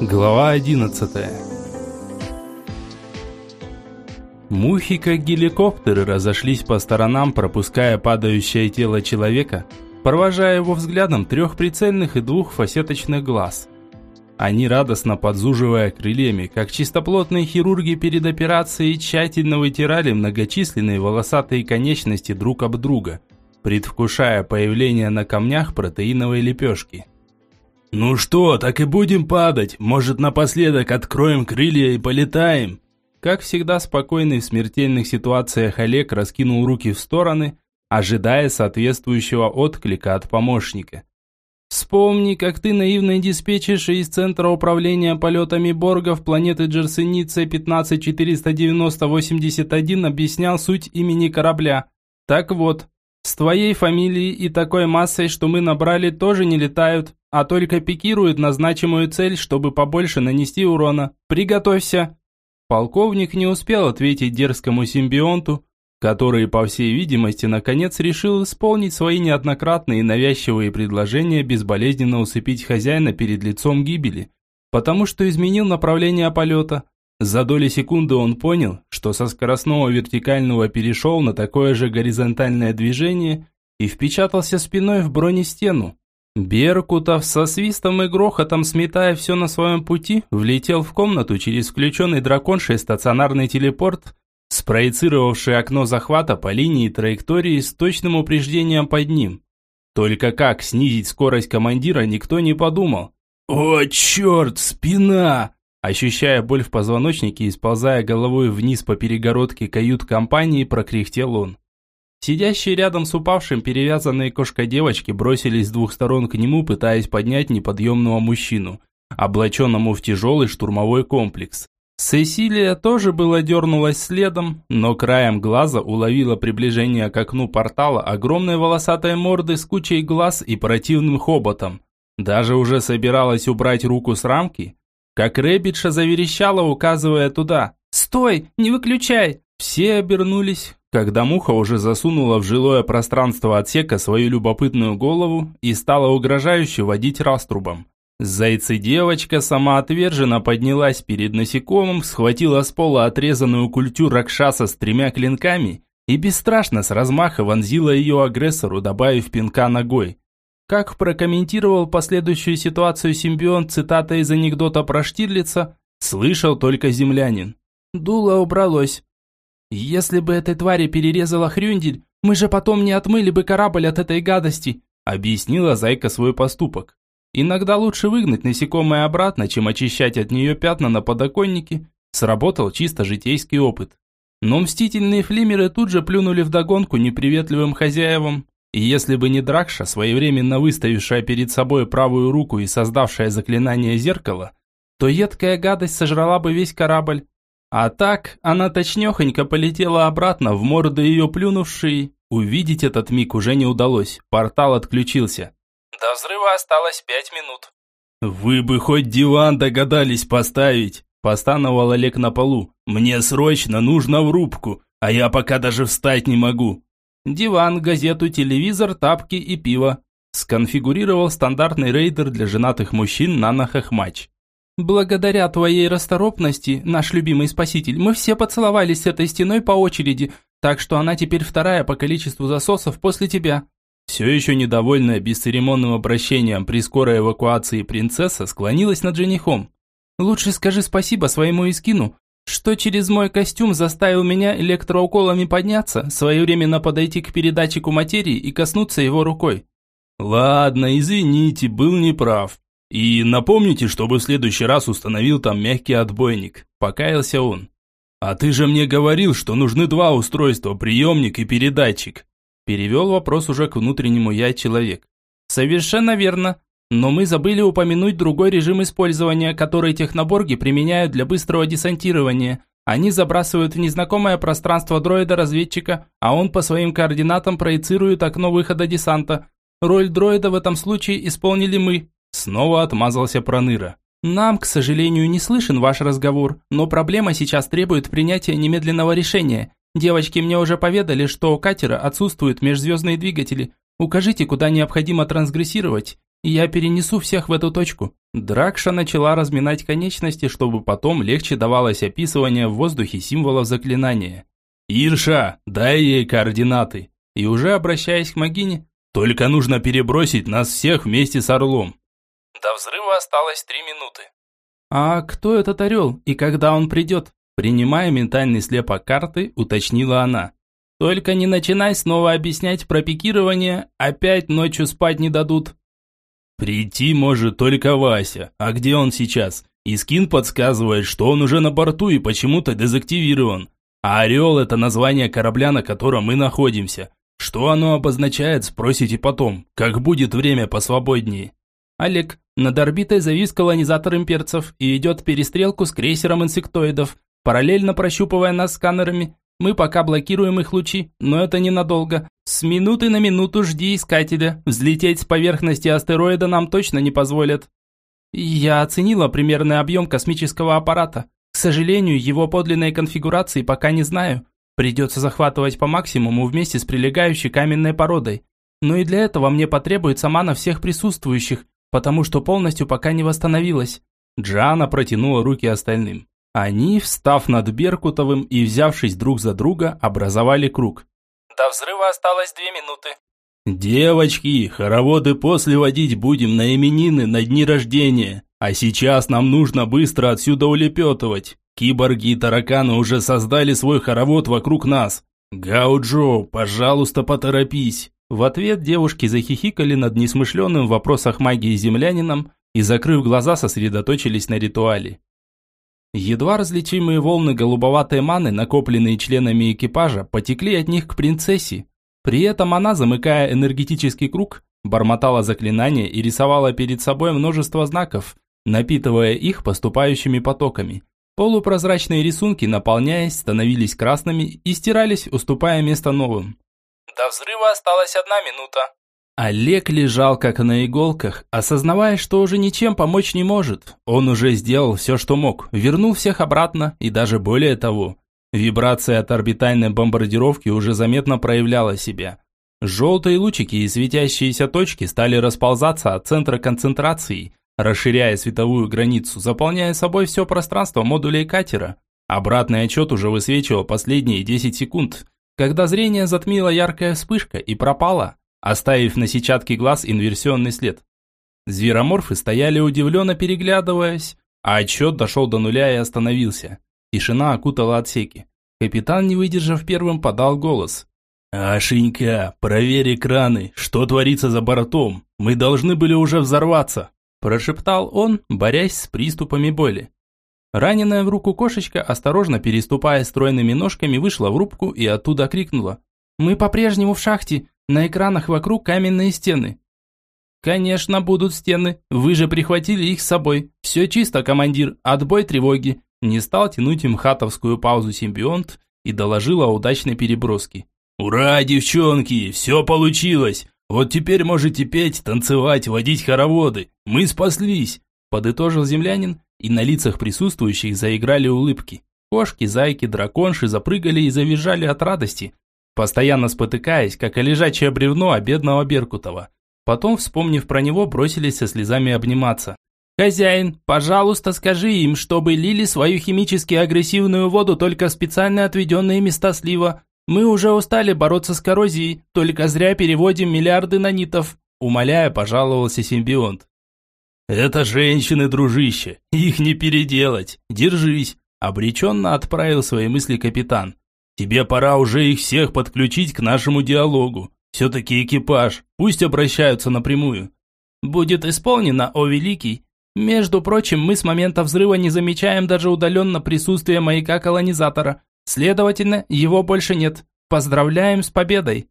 Глава 11 Мухи, как геликоптеры, разошлись по сторонам, пропуская падающее тело человека, провожая его взглядом трех прицельных и двух фасеточных глаз. Они, радостно подзуживая крыльями, как чистоплотные хирурги перед операцией, тщательно вытирали многочисленные волосатые конечности друг об друга, предвкушая появление на камнях протеиновой лепешки. «Ну что, так и будем падать? Может, напоследок откроем крылья и полетаем?» Как всегда, спокойный в смертельных ситуациях Олег раскинул руки в стороны, ожидая соответствующего отклика от помощника. «Вспомни, как ты наивный диспетчерша из Центра управления полетами Боргов планеты Джерсеница 1549081 объяснял суть имени корабля. Так вот, с твоей фамилией и такой массой, что мы набрали, тоже не летают а только пикирует на значимую цель, чтобы побольше нанести урона. Приготовься!» Полковник не успел ответить дерзкому симбионту, который, по всей видимости, наконец решил исполнить свои неоднократные навязчивые предложения безболезненно усыпить хозяина перед лицом гибели, потому что изменил направление полета. За доли секунды он понял, что со скоростного вертикального перешел на такое же горизонтальное движение и впечатался спиной в бронестену. Беркутов со свистом и грохотом, сметая все на своем пути, влетел в комнату через включенный драконшей стационарный телепорт, спроецировавший окно захвата по линии траектории с точным упреждением под ним. Только как снизить скорость командира никто не подумал. «О, черт, спина!» Ощущая боль в позвоночнике и сползая головой вниз по перегородке кают-компании, прокряхтел он. Сидящие рядом с упавшим перевязанные кошкой девочки бросились с двух сторон к нему, пытаясь поднять неподъемного мужчину, облаченному в тяжелый штурмовой комплекс. Сесилия тоже была дернулась следом, но краем глаза уловила приближение к окну портала огромной волосатой морды с кучей глаз и противным хоботом. Даже уже собиралась убрать руку с рамки, как Рэббитша заверещала, указывая туда. «Стой! Не выключай!» Все обернулись, когда муха уже засунула в жилое пространство отсека свою любопытную голову и стала угрожающе водить раструбом. Зайцы-девочка самоотверженно поднялась перед насекомым, схватила с пола отрезанную культю Ракшаса с тремя клинками и бесстрашно с размаха вонзила ее агрессору, добавив пинка ногой. Как прокомментировал последующую ситуацию симбион цитата из анекдота про Штирлица, слышал только землянин. Дуло убралось. «Если бы этой твари перерезала хрюндель, мы же потом не отмыли бы корабль от этой гадости», объяснила Зайка свой поступок. Иногда лучше выгнать насекомое обратно, чем очищать от нее пятна на подоконнике. Сработал чисто житейский опыт. Но мстительные флимеры тут же плюнули вдогонку неприветливым хозяевам. И если бы не Дракша, своевременно выставившая перед собой правую руку и создавшая заклинание зеркала, то едкая гадость сожрала бы весь корабль. А так, она точнёхонько полетела обратно в морду ее плюнувшей. Увидеть этот миг уже не удалось, портал отключился. До взрыва осталось пять минут. «Вы бы хоть диван догадались поставить!» Постановал Олег на полу. «Мне срочно нужно в рубку, а я пока даже встать не могу». Диван, газету, телевизор, тапки и пиво. Сконфигурировал стандартный рейдер для женатых мужчин на Нахахмач. Благодаря твоей расторопности, наш любимый спаситель, мы все поцеловались с этой стеной по очереди, так что она теперь вторая по количеству засосов после тебя». Все еще недовольная бесцеремонным обращением при скорой эвакуации принцесса склонилась над женихом. «Лучше скажи спасибо своему Искину, что через мой костюм заставил меня электроуколами подняться, своевременно подойти к передатчику материи и коснуться его рукой». «Ладно, извините, был неправ», и напомните, чтобы в следующий раз установил там мягкий отбойник. Покаялся он. А ты же мне говорил, что нужны два устройства, приемник и передатчик. Перевел вопрос уже к внутреннему я человек. Совершенно верно. Но мы забыли упомянуть другой режим использования, который техноборги применяют для быстрого десантирования. Они забрасывают в незнакомое пространство дроида-разведчика, а он по своим координатам проецирует окно выхода десанта. Роль дроида в этом случае исполнили мы. Снова отмазался Проныра. «Нам, к сожалению, не слышен ваш разговор, но проблема сейчас требует принятия немедленного решения. Девочки мне уже поведали, что у катера отсутствуют межзвездные двигатели. Укажите, куда необходимо трансгрессировать, и я перенесу всех в эту точку. Дракша начала разминать конечности, чтобы потом легче давалось описывание в воздухе символов заклинания. «Ирша, дай ей координаты!» И уже обращаясь к Магине, «Только нужно перебросить нас всех вместе с Орлом!» До взрыва осталось три минуты. «А кто этот орел и когда он придет?» Принимая ментальный слепок карты, уточнила она. «Только не начинай снова объяснять про пикирование, опять ночью спать не дадут». «Прийти может только Вася. А где он сейчас?» Искин подсказывает, что он уже на борту и почему-то дезактивирован. А «Орел» — это название корабля, на котором мы находимся. Что оно обозначает, спросите потом, как будет время посвободнее. Олег, над орбитой завис колонизатор имперцев и идет перестрелку с крейсером инсектоидов, параллельно прощупывая нас сканерами. Мы пока блокируем их лучи, но это ненадолго. С минуты на минуту жди искателя. Взлететь с поверхности астероида нам точно не позволят. Я оценила примерный объем космического аппарата. К сожалению, его подлинной конфигурации пока не знаю. Придется захватывать по максимуму вместе с прилегающей каменной породой. Но и для этого мне потребуется мана всех присутствующих, потому что полностью пока не восстановилась. Джана протянула руки остальным. Они, встав над Беркутовым и взявшись друг за друга, образовали круг. До взрыва осталось две минуты. «Девочки, хороводы после водить будем на именины, на дни рождения. А сейчас нам нужно быстро отсюда улепетывать. Киборги и тараканы уже создали свой хоровод вокруг нас. Гауджо, пожалуйста, поторопись». В ответ девушки захихикали над несмышленным в вопросах магии землянином и, закрыв глаза, сосредоточились на ритуале. Едва различимые волны голубоватой маны, накопленные членами экипажа, потекли от них к принцессе. При этом она, замыкая энергетический круг, бормотала заклинания и рисовала перед собой множество знаков, напитывая их поступающими потоками. Полупрозрачные рисунки, наполняясь, становились красными и стирались, уступая место новым. До взрыва осталась одна минута. Олег лежал как на иголках, осознавая, что уже ничем помочь не может. Он уже сделал все, что мог, вернул всех обратно и даже более того. Вибрация от орбитальной бомбардировки уже заметно проявляла себя. Желтые лучики и светящиеся точки стали расползаться от центра концентрации, расширяя световую границу, заполняя собой все пространство модулей катера. Обратный отчет уже высвечивал последние 10 секунд, когда зрение затмила яркая вспышка и пропала оставив на сетчатке глаз инверсионный след. Звероморфы стояли удивленно переглядываясь, а отсчет дошел до нуля и остановился. Тишина окутала отсеки. Капитан, не выдержав первым, подал голос. «Ашенька, проверь экраны, что творится за бортом? Мы должны были уже взорваться!» Прошептал он, борясь с приступами боли. Раненая в руку кошечка, осторожно переступая стройными ножками, вышла в рубку и оттуда крикнула. «Мы по-прежнему в шахте. На экранах вокруг каменные стены. Конечно, будут стены. Вы же прихватили их с собой. Все чисто, командир. Отбой тревоги. Не стал тянуть им хатовскую паузу симбионт и доложил о удачной переброске. «Ура, девчонки! Все получилось! Вот теперь можете петь, танцевать, водить хороводы. Мы спаслись!» Подытожил землянин, и на лицах присутствующих заиграли улыбки. Кошки, зайки, драконши запрыгали и завизжали от радости, постоянно спотыкаясь, как и лежачее бревно о бедного Беркутова. Потом, вспомнив про него, бросились со слезами обниматься. «Хозяин, пожалуйста, скажи им, чтобы лили свою химически агрессивную воду только в специально отведенные места слива. Мы уже устали бороться с коррозией, только зря переводим миллиарды нанитов», умоляя, пожаловался симбионт. «Это женщины, дружище, их не переделать, держись», обреченно отправил свои мысли капитан. Тебе пора уже их всех подключить к нашему диалогу. Все-таки экипаж, пусть обращаются напрямую. Будет исполнено, о великий. Между прочим, мы с момента взрыва не замечаем даже удаленно присутствия маяка колонизатора. Следовательно, его больше нет. Поздравляем с победой.